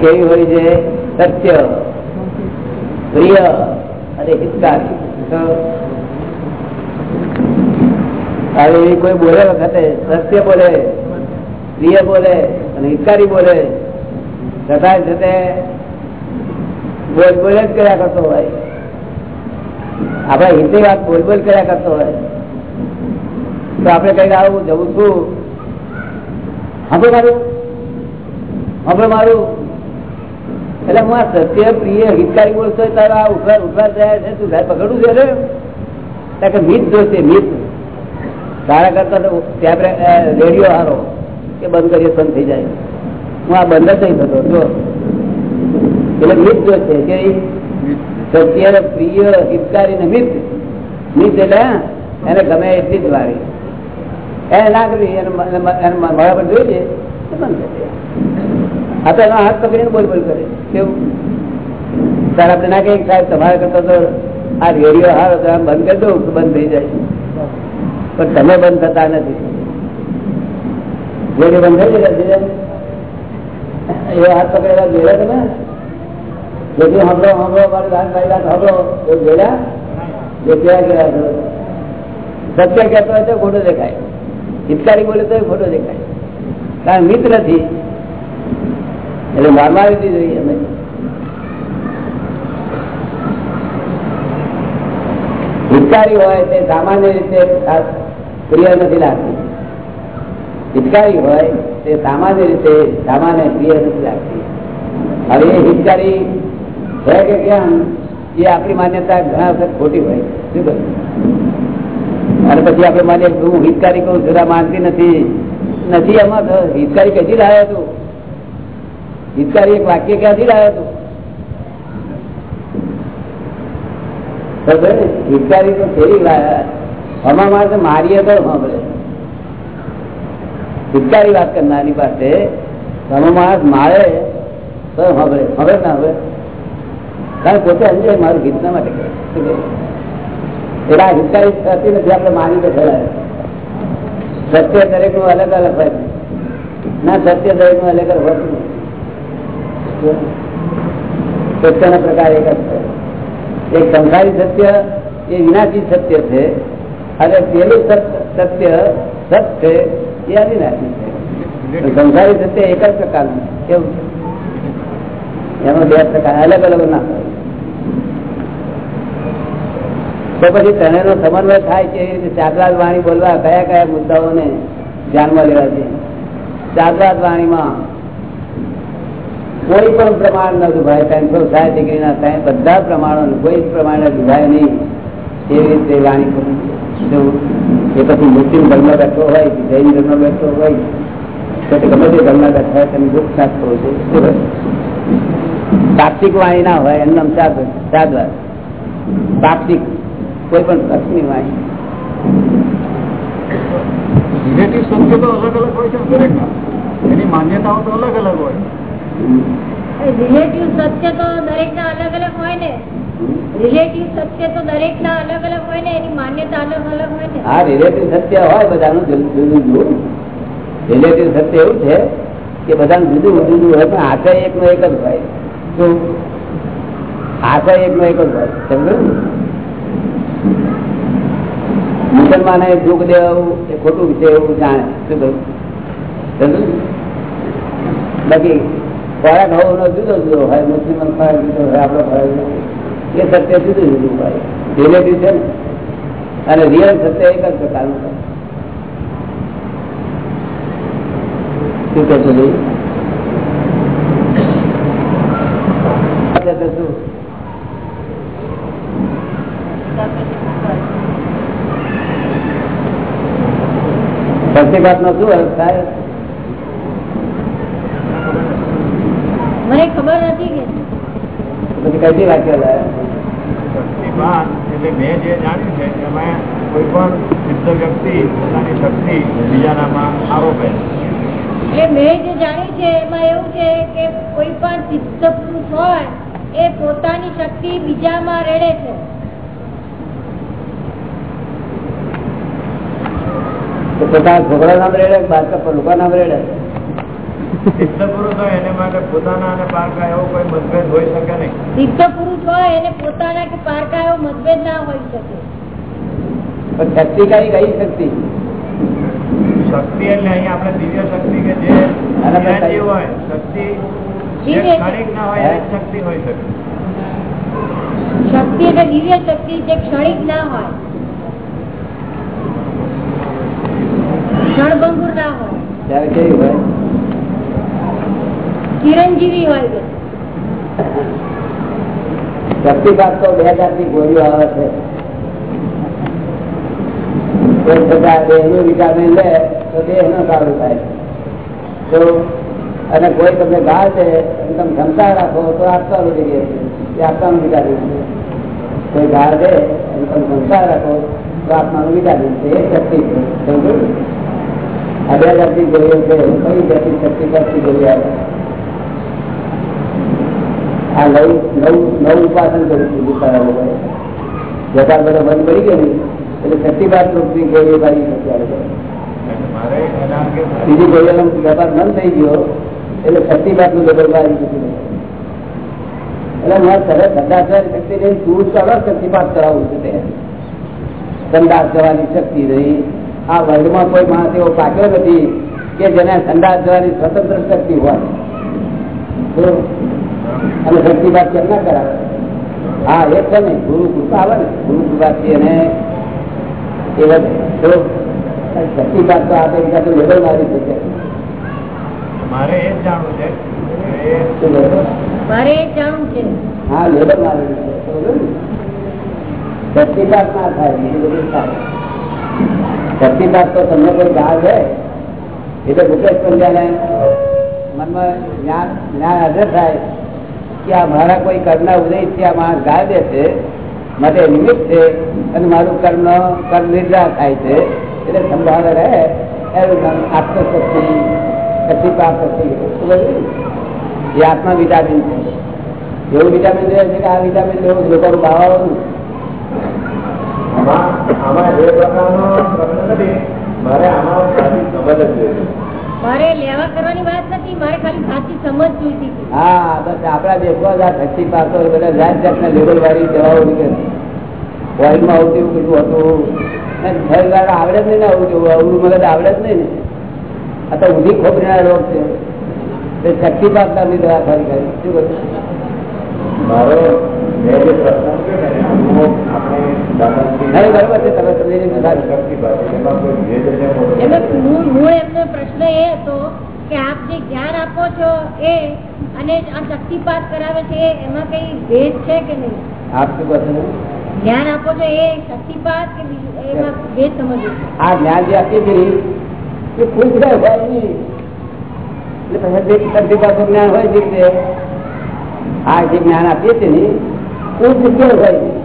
કેવી હોય છે? સત્ય, પ્રિય અને હિતકારી. તો કોઈ બોલે વખતે સત્ય બોલે, પ્રિય બોલે અને હિતકારી બોલે છતાં છતાં બોલ બોલે જ કર્યા કરતો હોય. આપણે હિતની વાત બોલ બોલ કર્યા કરતો હોય. તો આપણે કઈ આવું જવું છું. આપણે મારું. આપણે મારું. એટલે હું આ સત્ય પ્રિય હિતકારી બોલતો તારા આ ઉઠવા ઉઠવા થયા છે, તું ઘર પકડું છે રે? કે મિત જોશે મિત. તારા કરતા તો રેડિયો હારો, કે બંધ કરીએ બંધ થઈ જાય. હું આ બંધ જ નહીં થતો, જો. એટલે મિત જોશે કે સત્ય પ્રિય હિતકારી ને મિત. મિત એટલે એને ગમે એટલી જ વારી એને ના કરી, એને મ- એને મ- એને પર જોઈ છે તો બંધ કરી. તો એનો હાથ પકડીને બોલ બોલ કરે. કેવું? સર આપણે ના કહીએ સાહેબ, તમારા કરતા તો આ રેડિયો હારો, તો આમ બંધ કરી દઉં બંધ થઈ જાય. પણ તમે બંધ થતા નથી. રેડિયો બંધ થઈ જાય. એ હાથ પકડેલા જોયા તમે? જેથી હમણાં હમણાં મારી વાત ભાઈ વાત હમણાં એ જોયા જે ત્યાં ગયા સત્ય કહેતો હોય તો ખોટો દેખાય. હિતકારી બોલે તો ખોટો દેખાય. કારણ મિત નથી. એટલે આવી જોઈએ અમે. હિતકારી હોય તે સામાન્ય રીતે પ્રિય નથી લાગતી. હિતકારી હોય તે સામાન્ય રીતે સામાન્ય પ્રિય નથી લાગતી. હવે એ હિતકારી છે કે કેમ? એ આપણી માન્યતા ઘણા વખત ખોટી હોય. શું કહ્યું? અને પછી આપણે માનીએ હું હિતકારી કહું જરા માનતી નથી. નથી એમાં હિતકારી કદી લાવ્યો તું. હિતકારી એક વાક્ય ક્યાંથી લાવ્યો તું હિતકારી તો કેવી લાવ્યા આમાં માણસે મારીએ તો સાંભળે. હિતકારી વાત કરનારની પાસે તમે માણસ મારે, તો સાંભળે. હવે ના હવે કારણ પોતે સમજે મારું ગીતના માટે કરે? એટલે આ હિતકારી થતી નથી, આપણે માની બેઠેલા સત્ય દરેકનું અલગ અલગ હોય. ના, સત્ય દરેકનું અલગ અલગ હોતું નથી. સત્યના પ્રકાર એક જ એક સંસારી સત્ય એ વિનાશી સત્ય છે. અને પેલું સત્ય સત છે એ અવિનાશી છે. સંસારી સત્ય એક જ પ્રકારનું કેવું? એમાં બે પ્રકાર, અલગ અલગ ના તો પછી ત્રણેયનો સમન્વય થાય કે ચાદરાજ વાણી બોલવા કયા કયા મુદ્દાઓને ધ્યાનમાં લેવા છે ચાદરાજ વાણીમાં કોઈ પણ પ્રમાણ ન દુભાય. ત્રણસો સાઠ ડિગ્રી ના સાહેબ બધા પ્રમાણો કોઈ પ્રમાણે દુભાય નહીં. એવી રીતે વાણી એ પછી મુસ્લિમ ધર્મ બેઠો હોય કે જૈન ધર્મ બેઠો હોય ના હોય નામ ચાદ ચાદવાર કોઈ પણ પક્ષની વાણી. રિલેટિવ તો અલગ અલગ હોય છે એની માન્યતાઓ તો અલગ અલગ હોય. રિલેટિવ સત્ય તો દરેક ના અલગ અલગ હોય ને. રિલેટિવ સત્ય તો દરેક ના અલગ અલગ હોય ને, એની માન્યતા અલગ અલગ હોય ને. હા રિલેટિવ સત્ય હોય બધાનું જુદું જુદું રિલેટિવ સત્ય એવું છે કે બધાનું જુદું જુદું હોય, પણ આશય એકનો એક જ હોય. શું આશય એકનો એક જ હોય. સમજો ને? મુસલમાને દુઃખ દેવું એ ખોટું છે એવું જાણે. શું કહ્યું બાકી ખોરાક હોવાનો જુદો જુદો હોય મુસ્લિમ ખોરાક જુદો હોય આપણો ખોરાક એ સત્ય જુદું જુદું હોય. રિલેટિવ છે ને? અને રિયલ સત્ય એક જ પ્રકારનું શું એટલે શું? પ્રત્યેગાત નો શું અર્થ થાય? મને ખબર નથી કે પછી કઈ વાત એટલે મેં જે જાણ્યું છે એમાં કોઈ પણ સિદ્ધ વ્યક્તિ પોતાની શક્તિ બીજાનામાં આરોપે એટલે મેં જે જાણ્યું છે એમાં એવું છે કે કોઈ પણ સિદ્ધ પુરુષ હોય એ પોતાની શક્તિ બીજામાં રેડે છે. તો પોતાના છોકરા નામ રેડે બાળકા પર લોકો નામ રેડે? સિદ્ધ પુરુષ હોય એને માટે પોતાના અને પારકા એવો કોઈ મતભેદ હોઈ શકે નહીં. સિદ્ધ પુરુષ હોય એને પોતાના કે પારકા એવો મતભેદ ના હોઈ શકે. પણ શક્તિ કઈ કઈ શક્તિ? શક્તિ એટલે અહીંયા આપણે દિવ્ય શક્તિ કે જે હોય શક્તિ ક્ષણિક ના હોય એ શક્તિ હોય શકે. શક્તિ એટલે દિવ્ય શક્તિ જે ક્ષણિક ના હોય. ક્ષણભંગુર ના હોય. ત્યારે કેવી હોય? ચિરંજીવી હોય કે શક્તિપાત તો બે જાતની ગોળીઓ આવે છે એક પ્રકાર દેહનું વિટામિન લે તો દેહનો સારું થાય તો અને કોઈ તમને ગાળ છે અને તમે ક્ષમતા રાખો તો આપવાનું જગ્યાએ છે એ આપવાનું વિચાર્યું છે કોઈ ગાળ છે અને તમે ક્ષમતા રાખો તો તો આત્માનું વિટામિન છે એ શક્તિ છે સમજ્યું? આ બે જાતની ગોળીઓ છે કઈ જાતની શક્તિ પરથી ગોળી આવે આ નવું નવું નવું ઉપાસન કર્યું છે દુકાના લોકોએ વેપાર બધો બંધ પડી ગયો ને એટલે શક્તિપાત રૂપની ગોળીઓ કાઢી નથી આવે મારે એના અંગે બીજી ગોળીઓનો વેપાર બંધ થઈ ગયો એટલે શક્તિપાતનું લેવલ કાઢી દીધું એટલે મારે સરસ સંદાસ શક્તિ નહીં તું ચાલો શક્તિપાત કરાવવું છે તે સંદાસ જવાની શક્તિ નહીં આ વર્ગમાં કોઈ માણસ એવો પાક્યો નથી કે જેને સંદાસ જવાની સ્વતંત્ર શક્તિ હોય તો અને શક્તિપાત કેમ ના કરાવે? હા એ છે ને ગુરુ કૃપા આવે ને ગુરુ કૃપાથી એને એ વધે તો શક્તિપાત તો આપણે બીજા તો લેવલ મારી શકે મારે એ જાણવું છે. કે એ શું લેવલ? મારે એ જાણવું છે. હા લેબર મારેલું છે બરોબર ના? થાય બીજું બધું થાય. શક્તિપાત તો તમને કોઈ ગાળ છે એટલે મુકેશ પંડ્યાને મનમાં જ્ઞાન જ્ઞાન હાજર થાય. કે આ મારા કોઈ કર્મના ઉદયથી આ માણસ ગાળ દે છે, માટે નિમિત્ત છે, અને મારું કર્મ કર્મ નિર્ધાર થાય છે, એટલે સંભાળ રહે, એનું નામ આત્મશક્તિ શક્તિપાત શક્તિ શું કહ્યું? એ આત્મા વિટામિન છે. એવું વિટામિન રહે છે કે આ વિટામિન લેવું લોકોનું બાવાનું આમાં આમાં એ પ્રકારનો પ્રશ્ન નથી, મારે આમાં સાચી સમજ જ જોઈએ મારે લેવા કરવાની વાત નથી મારે ખાલી સાચી સમજ જોઈતી હતી. હા બસ આપણા દેશમાં જ પાસો બધા જાત જાતના લેવલ વાળી દવાઓ નીકળે ઓઇલમાં આવતું એવું બધું હતું? ને શરીર આવડે જ નહીં ને આવું જેવું અવરું મગજ આવડે જ નહીં ને. આ તો ઊંધી ખોપરીના રોગ છે. તે શક્તિપાત નામની દવા ખરી કરી શું કહ્યું મારો મેં જે પ્રશ્ન પ્રશ્ન એ હતો કે આપ જે જ્ઞાન આપો છો એ અને આ શક્તિપાત કરાવે છે એમાં કઈ ભેદ છે કે નહીં? આપ શું કહો જ્ઞાન આપો છો એ શક્તિપાત કે એમાં ભેદ સમજો આ જ્ઞાન જે આપીએ છીએ એ રહે હોય નહીં. એટલે જે શક્તિપાતનું જ્ઞાન હોય છે આ જે જ્ઞાન આપીએ છીએ ને કોઈ જગ્યા હોય નહીં.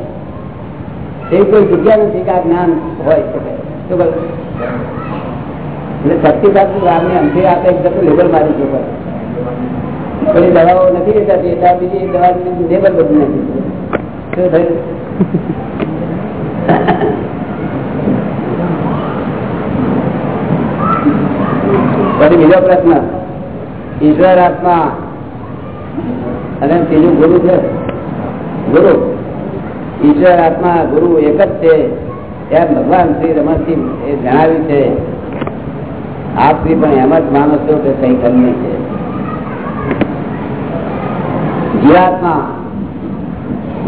એવી કોઈ જગ્યા નથી કે આ જ્ઞાન હોય શકે? એટલે શક્તિપાત રામને અંતે આપણે એકદમ લેબલ મારી છે થોડી દવાઓ નથી વેચાતી એટલે બીજી દવા લેબલ બધું નથી પછી બીજો પ્રશ્ન. ઈશ્વર આત્મા અને ત્રીજું ગુરુ છે. ગુરુ? ઈશ્વર આત્મા ગુરુ એક જ છે. એમ ભગવાન શ્રી રમણસિંહ એ જણાવ્યું છે. આપ પણ એમ જ માનો કે કઈ કમી છે. જીવાત્મા,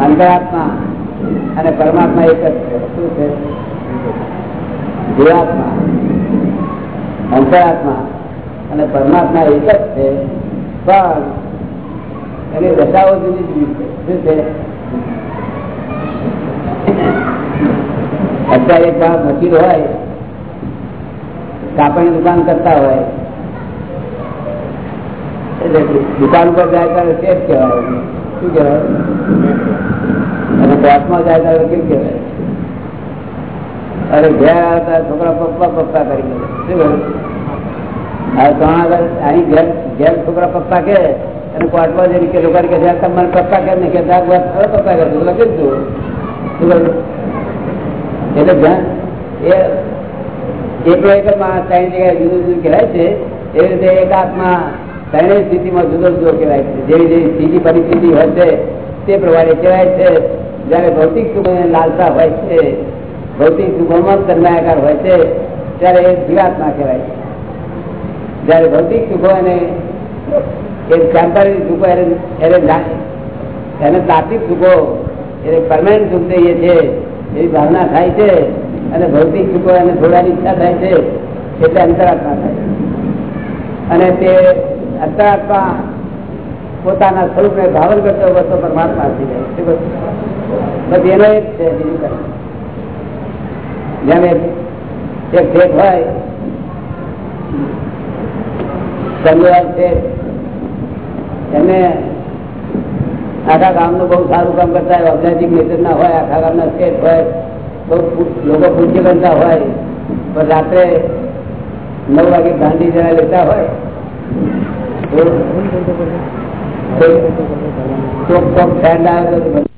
અંતરાત્મા અને પરમાત્મા એક જ છે. શું છે? જીવાત્મા, અંતરાત્મા અને પરમાત્મા એક જ છે. પણ એની દશાઓ જુદી જુદી છે. શું છે? અત્યારે એક આ મશીન હોય, કાપડની દુકાન કરતા હોય. એટલે દુકાન ઉપર જાય ત્યારે શેઠ કહેવાય શું કહેવાય? અને કોર્ટમાં જાય ત્યારે વકીલ કહેવાય? અરે ઘેર આવતા છોકરા પપ્પા પપ્પા કરી દે શું કરું હવે ત્રણ આગળ અહીં ઘેર ઘેર છોકરા પપ્પા કે અને કોર્ટમાં જઈને કે લોકો કે તમે મને પપ્પા કેમ નહીં, કે હવે પપ્પા કરતું લખી દઉં શું કરું એટલે ધ્યાન એ એકલો એક ત્રણ જગ્યાએ જુદું જુદું કહેવાય છે એવી રીતે એક આત્મા ત્રણેય સ્થિતિમાં જુદો જુદો કહેવાય છે. જેવી જેવી સ્થિતિ પરિસ્થિતિ હોય છે, તે પ્રમાણે કહેવાય છે, જયારે ભૌતિક સુખો લાલસા હોય છે, ભૌતિક સુખોમાં તન્માયાકાર હોય છે, ત્યારે એ જીવાત્મા કહેવાય છે. જયારે ભૌતિક સુખો અને એ ટેમ્પરરી સુખો એને એને તાત્વિક સુખો એને પરમાનન્ટ સુખ દઈએ છે એવી ભાવના થાય છે અને ભૌતિક સુખો અને થોડાની ઈચ્છા થાય છે એટલે અંતરાત્મા થાય અને તે અંતરાત્મા પોતાના સ્વરૂપને ભાવન કરતો કરતો પરમાત્મા થઈ જાય બધી એનો એક છે જેમ એક શેઠ હોય ચંદ્રલાલ શેઠ એમને આખા ગામનું બહુ સારું કામ કરતા હોય અભ્યાસિક નેતર ના હોય, આખા ગામના સ્ટેટ હોય, બહુ લોકો પૂજ્ય બનતા હોય, પણ રાત્રે નવ વાગે ગાંધી જરા લેતા હોય ચોક ફેન્ડ આવે તો